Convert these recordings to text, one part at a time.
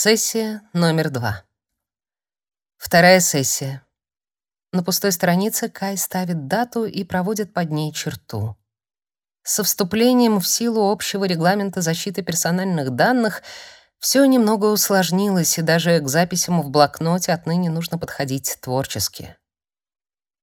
Сессия номер два. Вторая сессия. На пустой странице Кай ставит дату и проводит под ней черту. Со вступлением в силу общего регламента защиты персональных данных все немного усложнилось, и даже к записям в блокноте отныне нужно подходить творчески.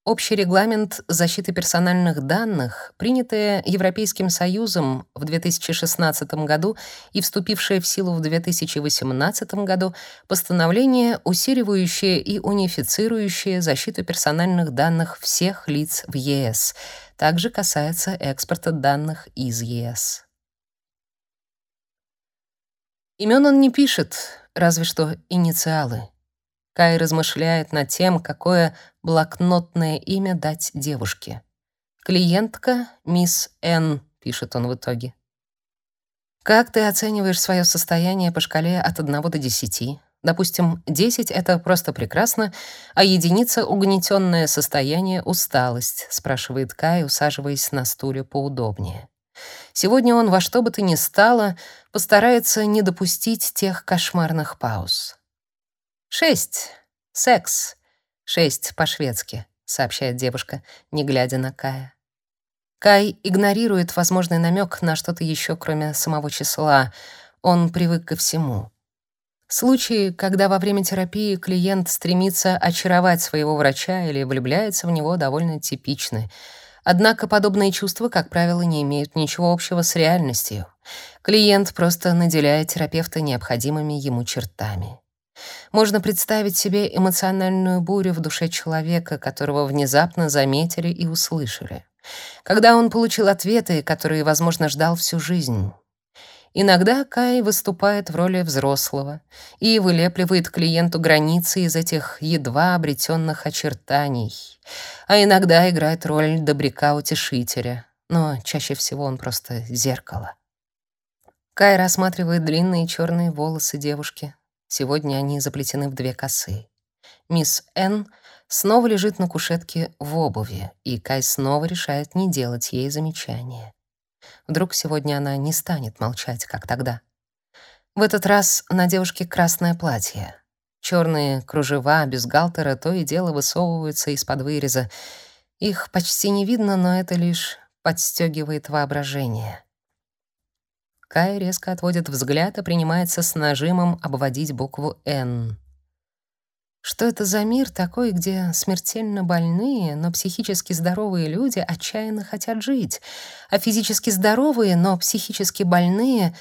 Общий регламент защиты персональных данных, принятый Европейским Союзом в 2016 году и вступившее в силу в 2018 году, постановление, усиливающее и унифицирующее защиту персональных данных всех лиц в ЕС, также касается экспорта данных из ЕС. Имен он не пишет, разве что инициалы — Кай размышляет над тем, какое блокнотное имя дать девушке. «Клиентка мисс Н», — пишет он в итоге. «Как ты оцениваешь свое состояние по шкале от 1 до 10? Допустим, 10 — это просто прекрасно, а единица — угнетенное состояние, усталость», — спрашивает Кай, усаживаясь на стуле поудобнее. Сегодня он во что бы то ни стало постарается не допустить тех кошмарных пауз. «Шесть. Секс. Шесть по-шведски», — сообщает девушка, не глядя на Кая. Кай игнорирует возможный намек на что-то еще, кроме самого числа. Он привык ко всему. Случаи, когда во время терапии клиент стремится очаровать своего врача или влюбляется в него, довольно типичны. Однако подобные чувства, как правило, не имеют ничего общего с реальностью. Клиент просто наделяет терапевта необходимыми ему чертами. Можно представить себе эмоциональную бурю в душе человека, которого внезапно заметили и услышали. Когда он получил ответы, которые, возможно, ждал всю жизнь. Иногда Кай выступает в роли взрослого и вылепливает клиенту границы из этих едва обретенных очертаний, а иногда играет роль добряка-утешителя, но чаще всего он просто зеркало. Кай рассматривает длинные черные волосы девушки, Сегодня они заплетены в две косы. Мисс Н снова лежит на кушетке в обуви, и Кай снова решает не делать ей замечания. Вдруг сегодня она не станет молчать, как тогда. В этот раз на девушке красное платье. Черные кружева без галтера то и дело высовываются из-под выреза. Их почти не видно, но это лишь подстегивает воображение. Кай резко отводит взгляд и принимается с нажимом обводить букву «Н». Что это за мир такой, где смертельно больные, но психически здоровые люди отчаянно хотят жить, а физически здоровые, но психически больные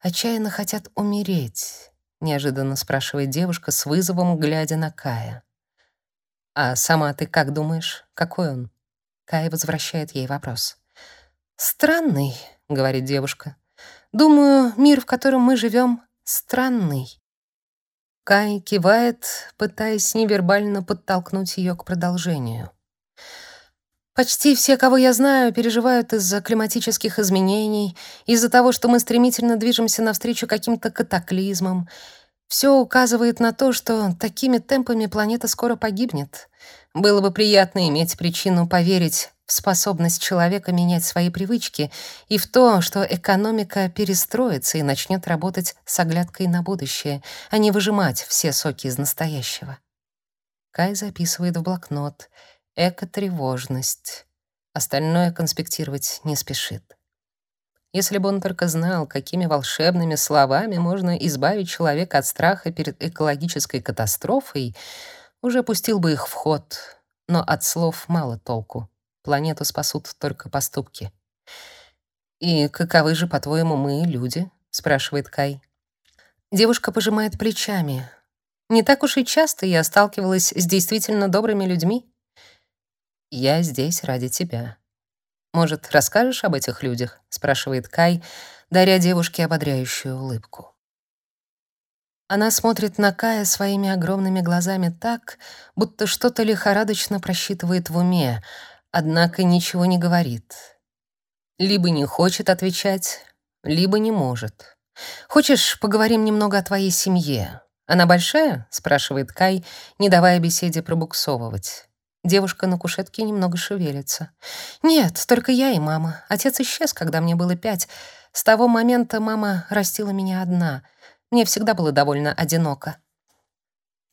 отчаянно хотят умереть? Неожиданно спрашивает девушка с вызовом, глядя на Кая. «А сама ты как думаешь, какой он?» Кай возвращает ей вопрос. «Странный», — говорит девушка. Думаю, мир, в котором мы живем, странный. Кай кивает, пытаясь невербально подтолкнуть ее к продолжению. Почти все, кого я знаю, переживают из-за климатических изменений, из-за того, что мы стремительно движемся навстречу каким-то катаклизмам. Все указывает на то, что такими темпами планета скоро погибнет. Было бы приятно иметь причину поверить способность человека менять свои привычки и в то, что экономика перестроится и начнет работать с оглядкой на будущее, а не выжимать все соки из настоящего. Кай записывает в блокнот «эко-тревожность». Остальное конспектировать не спешит. Если бы он только знал, какими волшебными словами можно избавить человека от страха перед экологической катастрофой, уже пустил бы их в ход, но от слов мало толку. Планету спасут только поступки. «И каковы же, по-твоему, мы, люди?» — спрашивает Кай. Девушка пожимает плечами. «Не так уж и часто я сталкивалась с действительно добрыми людьми. Я здесь ради тебя. Может, расскажешь об этих людях?» — спрашивает Кай, даря девушке ободряющую улыбку. Она смотрит на Кая своими огромными глазами так, будто что-то лихорадочно просчитывает в уме, однако ничего не говорит. Либо не хочет отвечать, либо не может. «Хочешь, поговорим немного о твоей семье? Она большая?» — спрашивает Кай, не давая беседе пробуксовывать. Девушка на кушетке немного шевелится. «Нет, только я и мама. Отец исчез, когда мне было пять. С того момента мама растила меня одна. Мне всегда было довольно одиноко.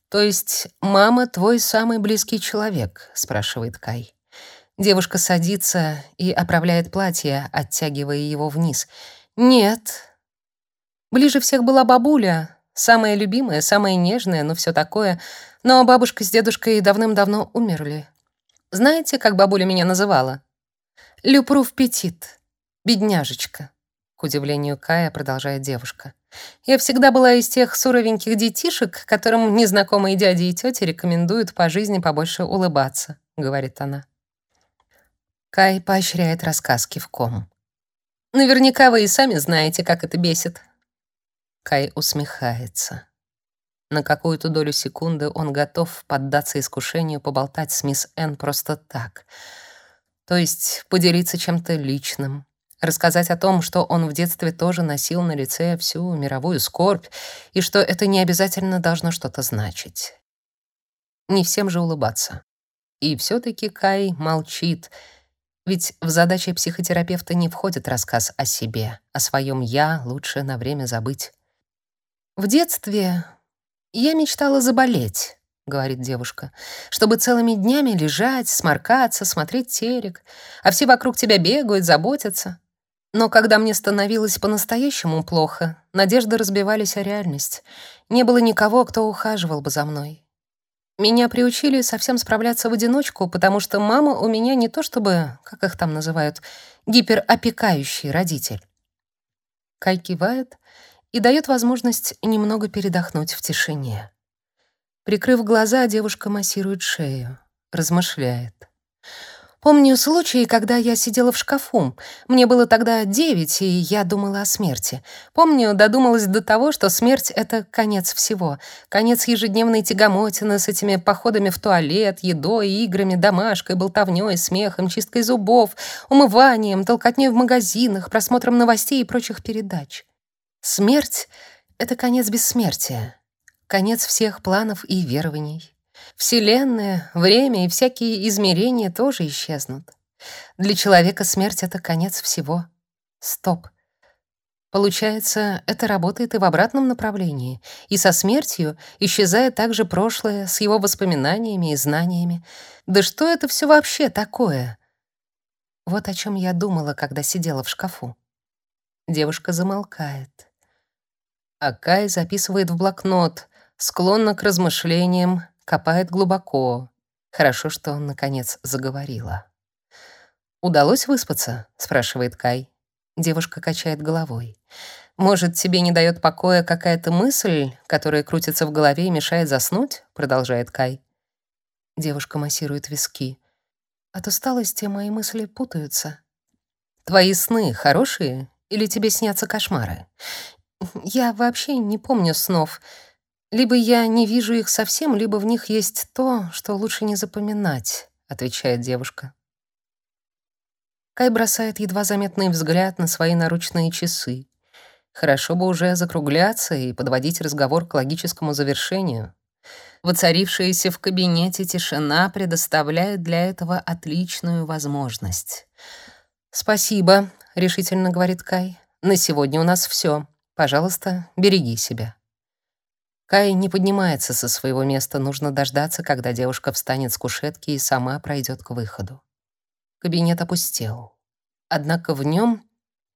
То есть мама твой самый близкий человек, спрашивает Кай. Девушка садится и оправляет платье, оттягивая его вниз. Нет. Ближе всех была бабуля, самая любимая, самая нежная, ну все такое. Но бабушка с дедушкой давным-давно умерли. Знаете, как бабуля меня называла? Люпрув Петит. Бедняжечка. К удивлению Кая продолжает девушка. Я всегда была из тех суровеньких детишек, которым незнакомые дяди и тети рекомендуют по жизни побольше улыбаться, говорит она. Кай поощряет рассказ кивком. Наверняка вы и сами знаете, как это бесит. Кай усмехается. На какую-то долю секунды он готов поддаться искушению поболтать с мисс Н просто так. То есть поделиться чем-то личным, рассказать о том, что он в детстве тоже носил на лице всю мировую скорбь и что это не обязательно должно что-то значить. Не всем же улыбаться. И все таки Кай молчит, ведь в задачи психотерапевта не входит рассказ о себе, о своем «я» лучше на время забыть. В детстве я мечтала заболеть, говорит девушка, чтобы целыми днями лежать, сморкаться, смотреть телек, а все вокруг тебя бегают, заботятся. Но когда мне становилось по-настоящему плохо, надежды разбивались о реальность. Не было никого, кто ухаживал бы за мной. Меня приучили совсем справляться в одиночку, потому что мама у меня не то чтобы, как их там называют, гиперопекающий родитель. Кай кивает и дает возможность немного передохнуть в тишине. Прикрыв глаза, девушка массирует шею, размышляет. Помню случай, когда я сидела в шкафу. Мне было тогда девять, и я думала о смерти. Помню, додумалась до того, что смерть — это конец всего. Конец ежедневной тягомотины с этими походами в туалет, едой, играми, домашкой, болтовнёй, смехом, чисткой зубов, умыванием, толкотнёй в магазинах, просмотром новостей и прочих передач. Смерть — это конец бессмертия, конец всех планов и верований. Вселенная, время и всякие измерения тоже исчезнут. Для человека смерть — это конец всего. Стоп. Получается, это работает и в обратном направлении. И со смертью исчезает также прошлое с его воспоминаниями и знаниями. Да что это все вообще такое? Вот о чем я думала, когда сидела в шкафу. Девушка замолкает. Акай записывает в блокнот, склонна к размышлениям, Копает глубоко. Хорошо, что он, наконец, заговорила. «Удалось выспаться?» — спрашивает Кай. Девушка качает головой. «Может, тебе не дает покоя какая-то мысль, которая крутится в голове и мешает заснуть?» — продолжает Кай. Девушка массирует виски. От усталости мои мысли путаются. «Твои сны хорошие или тебе снятся кошмары?» «Я вообще не помню снов. Либо я не вижу их совсем, либо в них есть то, что лучше не запоминать, отвечает девушка. Кай бросает едва заметный взгляд на свои наручные часы. Хорошо бы уже закругляться и подводить разговор к логическому завершению. Воцарившаяся в кабинете тишина предоставляет для этого отличную возможность. «Спасибо», — решительно говорит Кай. «На сегодня у нас все. Пожалуйста, береги себя». Кай не поднимается со своего места, нужно дождаться, когда девушка встанет с кушетки и сама пройдет к выходу. Кабинет опустел. Однако в нем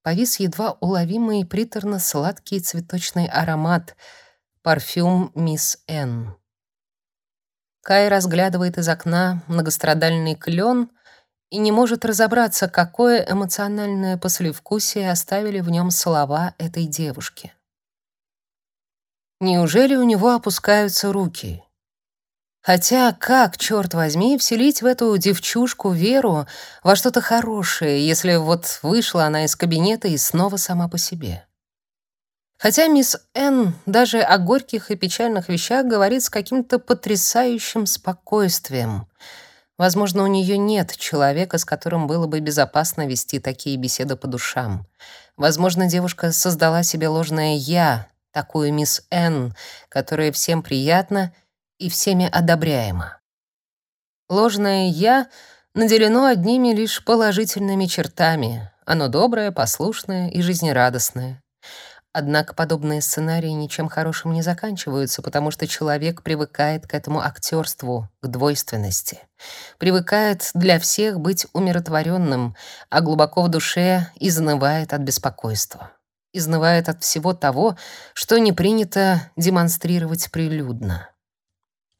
повис едва уловимый приторно-сладкий цветочный аромат — парфюм «Мисс Н». Кай разглядывает из окна многострадальный клен и не может разобраться, какое эмоциональное послевкусие оставили в нем слова этой девушки. Неужели у него опускаются руки? Хотя как, черт возьми, вселить в эту девчушку веру во что-то хорошее, если вот вышла она из кабинета и снова сама по себе? Хотя мисс Н даже о горьких и печальных вещах говорит с каким-то потрясающим спокойствием. Возможно, у нее нет человека, с которым было бы безопасно вести такие беседы по душам. Возможно, девушка создала себе ложное «я», такую мисс Н, которая всем приятна и всеми одобряема. Ложное «я» наделено одними лишь положительными чертами. Оно доброе, послушное и жизнерадостное. Однако подобные сценарии ничем хорошим не заканчиваются, потому что человек привыкает к этому актерству, к двойственности. Привыкает для всех быть умиротворенным, а глубоко в душе изнывает от беспокойства. Изнывает от всего того, что не принято демонстрировать прилюдно.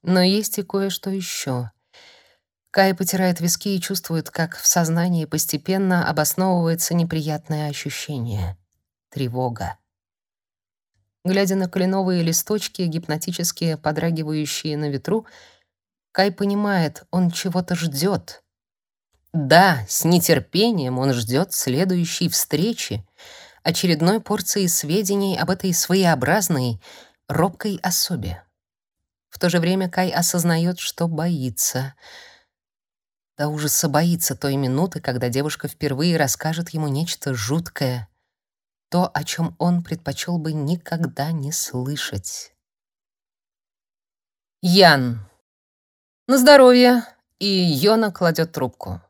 Но есть и кое-что еще. Кай потирает виски и чувствует, как в сознании постепенно обосновывается неприятное ощущение — тревога. Глядя на кленовые листочки, гипнотически подрагивающие на ветру, Кай понимает, он чего-то ждет. Да, с нетерпением он ждет следующей встречи, очередной порции сведений об этой своеобразной, робкой особе. В то же время Кай осознает, что боится. До ужаса боится той минуты, когда девушка впервые расскажет ему нечто жуткое, то, о чем он предпочел бы никогда не слышать. Ян. На здоровье. И Йона кладет трубку.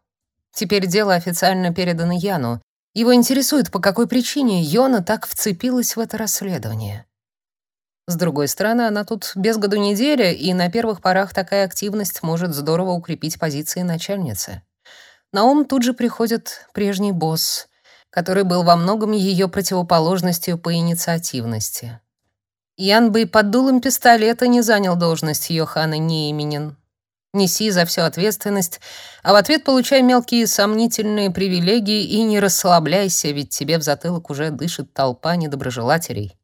Теперь дело официально передано Яну. Его интересует, по какой причине Йона так вцепилась в это расследование. С другой стороны, она тут без году неделя, и на первых порах такая активность может здорово укрепить позиции начальницы. На ум тут же приходит прежний босс, который был во многом ее противоположностью по инициативности. Ян бы и под дулом пистолета не занял должность Йохана Неименен. Неси за всю ответственность, а в ответ получай мелкие сомнительные привилегии и не расслабляйся, ведь тебе в затылок уже дышит толпа недоброжелателей.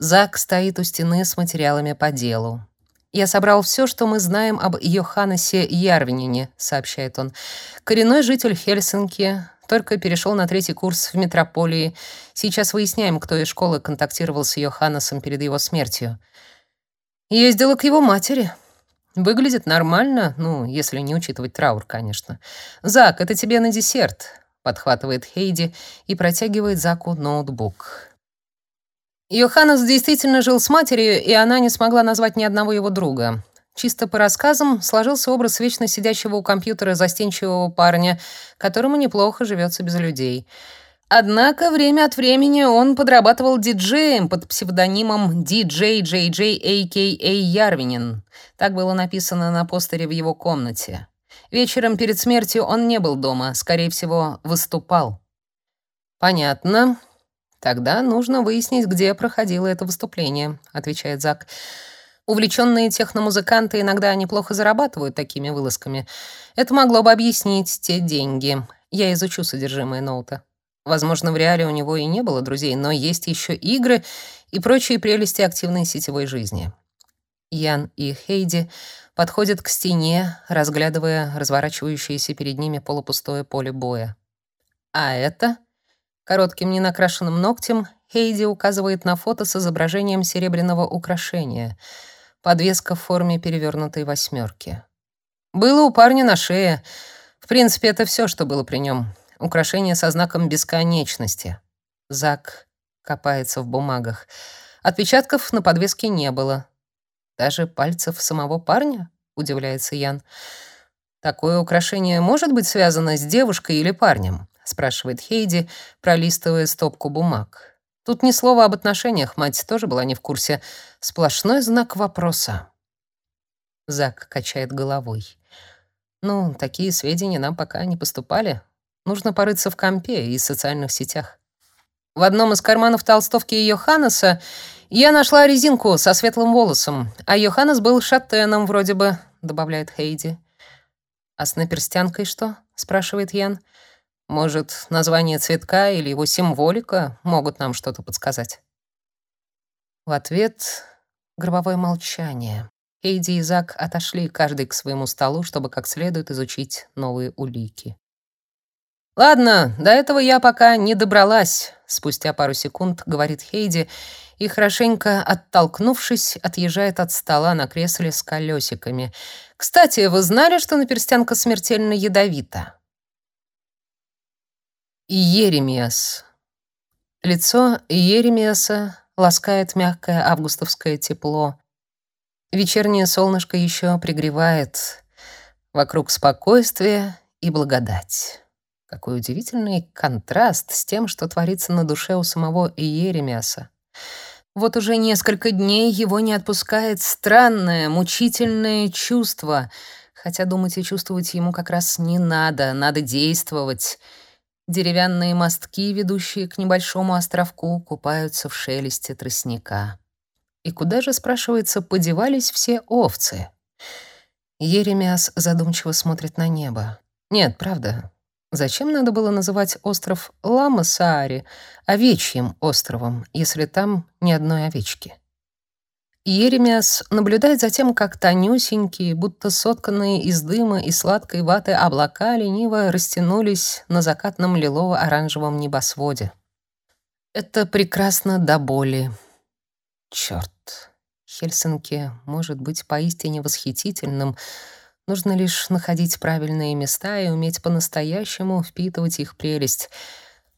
Зак стоит у стены с материалами по делу. «Я собрал все, что мы знаем об Йоханнесе Ярвинине», — сообщает он. «Коренной житель Хельсинки, только перешел на третий курс в метрополии. Сейчас выясняем, кто из школы контактировал с Йоханнесом перед его смертью. Ездила к его матери. Выглядит нормально, ну, если не учитывать траур, конечно. «Зак, это тебе на десерт», — подхватывает Хейди и протягивает Заку ноутбук. Йоханнес действительно жил с матерью, и она не смогла назвать ни одного его друга. Чисто по рассказам сложился образ вечно сидящего у компьютера застенчивого парня, которому неплохо живется без людей. Однако время от времени он подрабатывал диджеем под псевдонимом DJ JJ a.k.a. Ярвинин. Так было написано на постере в его комнате. Вечером перед смертью он не был дома, скорее всего, выступал. Понятно. Тогда нужно выяснить, где проходило это выступление, отвечает Зак. Увлеченные техномузыканты иногда неплохо зарабатывают такими вылазками. Это могло бы объяснить те деньги. Я изучу содержимое ноута. Возможно, в реале у него и не было друзей, но есть еще игры и прочие прелести активной сетевой жизни. Ян и Хейди подходят к стене, разглядывая разворачивающееся перед ними полупустое поле боя. А это коротким ненакрашенным ногтем Хейди указывает на фото с изображением серебряного украшения — подвеска в форме перевернутой восьмерки. Было у парня на шее. В принципе, это все, что было при нем. Украшение со знаком бесконечности. Зак копается в бумагах. Отпечатков на подвеске не было. Даже пальцев самого парня, удивляется Ян. Такое украшение может быть связано с девушкой или парнем, спрашивает Хейди, пролистывая стопку бумаг. Тут ни слова об отношениях, мать тоже была не в курсе. Сплошной знак вопроса. Зак качает головой. Ну, такие сведения нам пока не поступали. Нужно порыться в компе и социальных сетях. В одном из карманов толстовки Йоханнеса я нашла резинку со светлым волосом, а Йоханнес был шатеном вроде бы, добавляет Хейди. А с наперстянкой что? спрашивает Ян. Может, название цветка или его символика могут нам что-то подсказать? В ответ гробовое молчание. Эйди и Зак отошли каждый к своему столу, чтобы как следует изучить новые улики. «Ладно, до этого я пока не добралась», — спустя пару секунд говорит Хейди и, хорошенько оттолкнувшись, отъезжает от стола на кресле с колесиками. «Кстати, вы знали, что наперстянка смертельно ядовита?» Иеремиас. Лицо Иеремиаса ласкает мягкое августовское тепло. Вечернее солнышко еще пригревает. Вокруг спокойствие и благодать. Какой удивительный контраст с тем, что творится на душе у самого Иеремиаса. Вот уже несколько дней его не отпускает странное, мучительное чувство, хотя думать и чувствовать ему как раз не надо, надо действовать. Деревянные мостки, ведущие к небольшому островку, купаются в шелесте тростника. И куда же, спрашивается, подевались все овцы? Еремиас задумчиво смотрит на небо. Нет, правда, Зачем надо было называть остров Лама-Саари овечьим островом, если там ни одной овечки? Еремиас наблюдает за тем, как тонюсенькие, будто сотканные из дыма и сладкой ваты облака лениво растянулись на закатном лилово-оранжевом небосводе. Это прекрасно до боли. Чёрт, Хельсинки может быть поистине восхитительным, Нужно лишь находить правильные места и уметь по-настоящему впитывать их прелесть.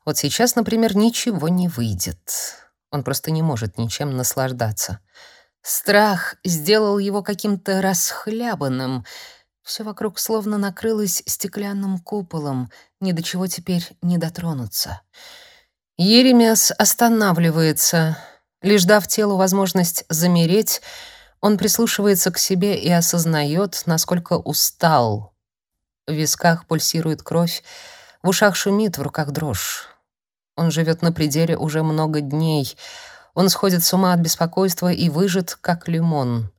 Вот сейчас, например, ничего не выйдет. Он просто не может ничем наслаждаться. Страх сделал его каким-то расхлябанным. Все вокруг словно накрылось стеклянным куполом, ни до чего теперь не дотронуться. Еремиас останавливается, лишь дав телу возможность замереть — он прислушивается к себе и осознает, насколько устал. В висках пульсирует кровь, в ушах шумит, в руках дрожь. Он живет на пределе уже много дней. Он сходит с ума от беспокойства и выжат, как лимон.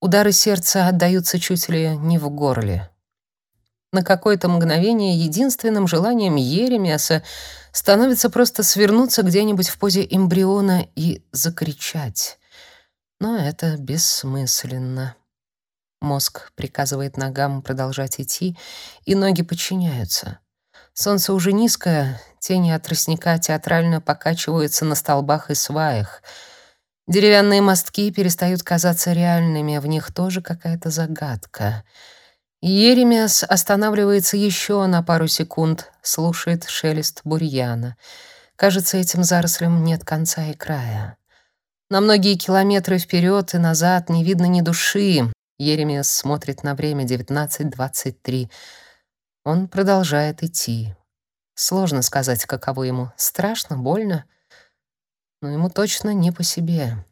Удары сердца отдаются чуть ли не в горле. На какое-то мгновение единственным желанием Еремиаса становится просто свернуться где-нибудь в позе эмбриона и закричать. Но это бессмысленно. Мозг приказывает ногам продолжать идти, и ноги подчиняются. Солнце уже низкое, тени от тростника театрально покачиваются на столбах и сваях. Деревянные мостки перестают казаться реальными, в них тоже какая-то загадка. Еремиас останавливается еще на пару секунд, слушает шелест бурьяна. Кажется, этим зарослям нет конца и края. На многие километры вперед и назад не видно ни души. Еремиас смотрит на время 19.23. Он продолжает идти. Сложно сказать, каково ему. Страшно, больно, но ему точно не по себе.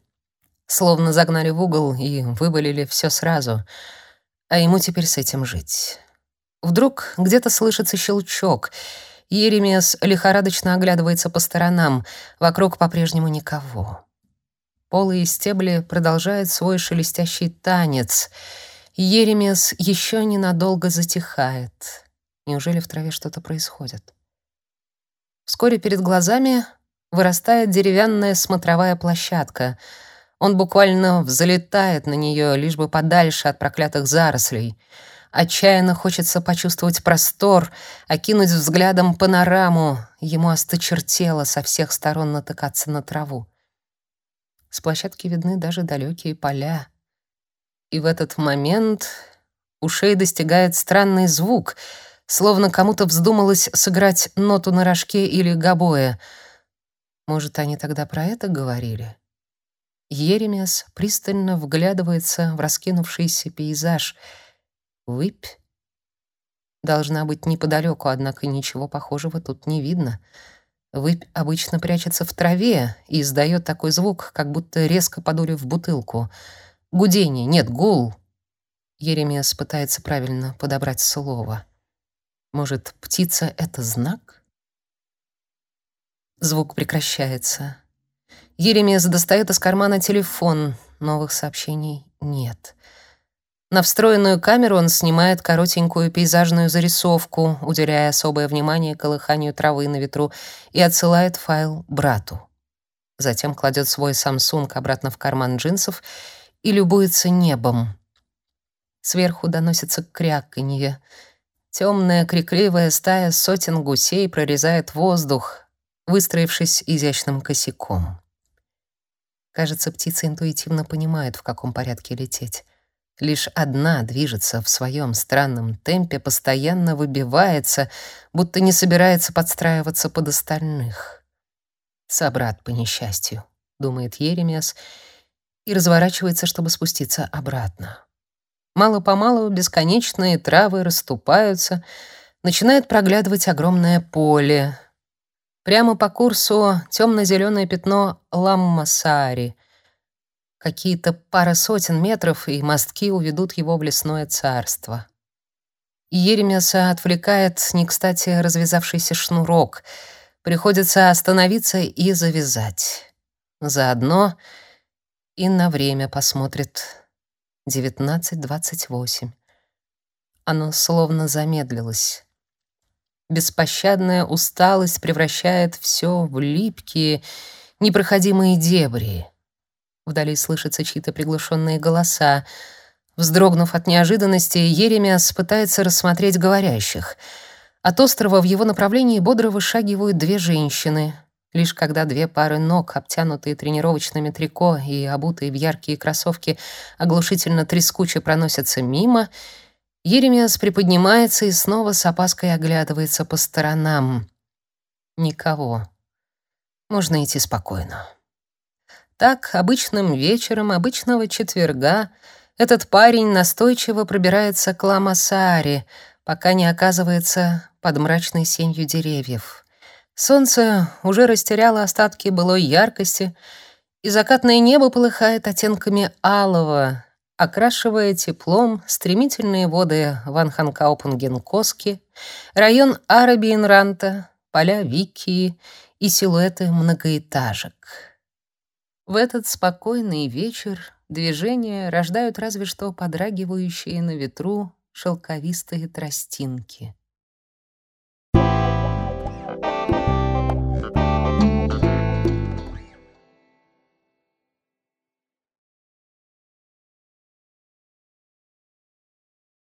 Словно загнали в угол и вывалили все сразу, а ему теперь с этим жить. Вдруг где-то слышится щелчок. Еремиас лихорадочно оглядывается по сторонам. Вокруг по-прежнему никого. Полые стебли продолжают свой шелестящий танец. Еремес еще ненадолго затихает. Неужели в траве что-то происходит? Вскоре перед глазами вырастает деревянная смотровая площадка. Он буквально взлетает на нее, лишь бы подальше от проклятых зарослей. Отчаянно хочется почувствовать простор, окинуть взглядом панораму. Ему осточертело со всех сторон натыкаться на траву. С площадки видны даже далекие поля. И в этот момент ушей достигает странный звук, словно кому-то вздумалось сыграть ноту на рожке или гобое. Может, они тогда про это говорили? Еремес пристально вглядывается в раскинувшийся пейзаж. Выпь должна быть неподалеку, однако ничего похожего тут не видно — Выпь обычно прячется в траве и издает такой звук, как будто резко подули в бутылку. Гудение, нет, гул. Еремиас пытается правильно подобрать слово. Может, птица — это знак? Звук прекращается. Еремиас достает из кармана телефон. Новых сообщений нет. На встроенную камеру он снимает коротенькую пейзажную зарисовку, уделяя особое внимание колыханию травы на ветру, и отсылает файл брату. Затем кладет свой Samsung обратно в карман джинсов и любуется небом. Сверху доносится кряканье. Темная крикливая стая сотен гусей прорезает воздух, выстроившись изящным косяком. Кажется, птица интуитивно понимает, в каком порядке лететь. Лишь одна движется в своем странном темпе, постоянно выбивается, будто не собирается подстраиваться под остальных. «Собрат по несчастью», — думает Еремиас, и разворачивается, чтобы спуститься обратно. Мало-помалу бесконечные травы расступаются, начинает проглядывать огромное поле. Прямо по курсу темно-зеленое пятно Ламмасари. Какие-то пара сотен метров, и мостки уведут его в лесное царство. Еремеса отвлекает не кстати развязавшийся шнурок. Приходится остановиться и завязать. Заодно и на время посмотрит. 19.28. Оно словно замедлилось. Беспощадная усталость превращает все в липкие, непроходимые дебри. Вдали слышатся чьи-то приглушенные голоса. Вздрогнув от неожиданности, Еремиас пытается рассмотреть говорящих. От острова в его направлении бодро вышагивают две женщины. Лишь когда две пары ног, обтянутые тренировочными трико и обутые в яркие кроссовки, оглушительно трескуче проносятся мимо — Еремиас приподнимается и снова с опаской оглядывается по сторонам. Никого. Можно идти спокойно. Так, обычным вечером обычного четверга этот парень настойчиво пробирается к Ламасааре, пока не оказывается под мрачной сенью деревьев. Солнце уже растеряло остатки былой яркости, и закатное небо полыхает оттенками алого, окрашивая теплом стремительные воды Ванханкаупенгенкоски, район Арабиенранта, поля Викии и силуэты многоэтажек. В этот спокойный вечер движения рождают разве что подрагивающие на ветру шелковистые тростинки.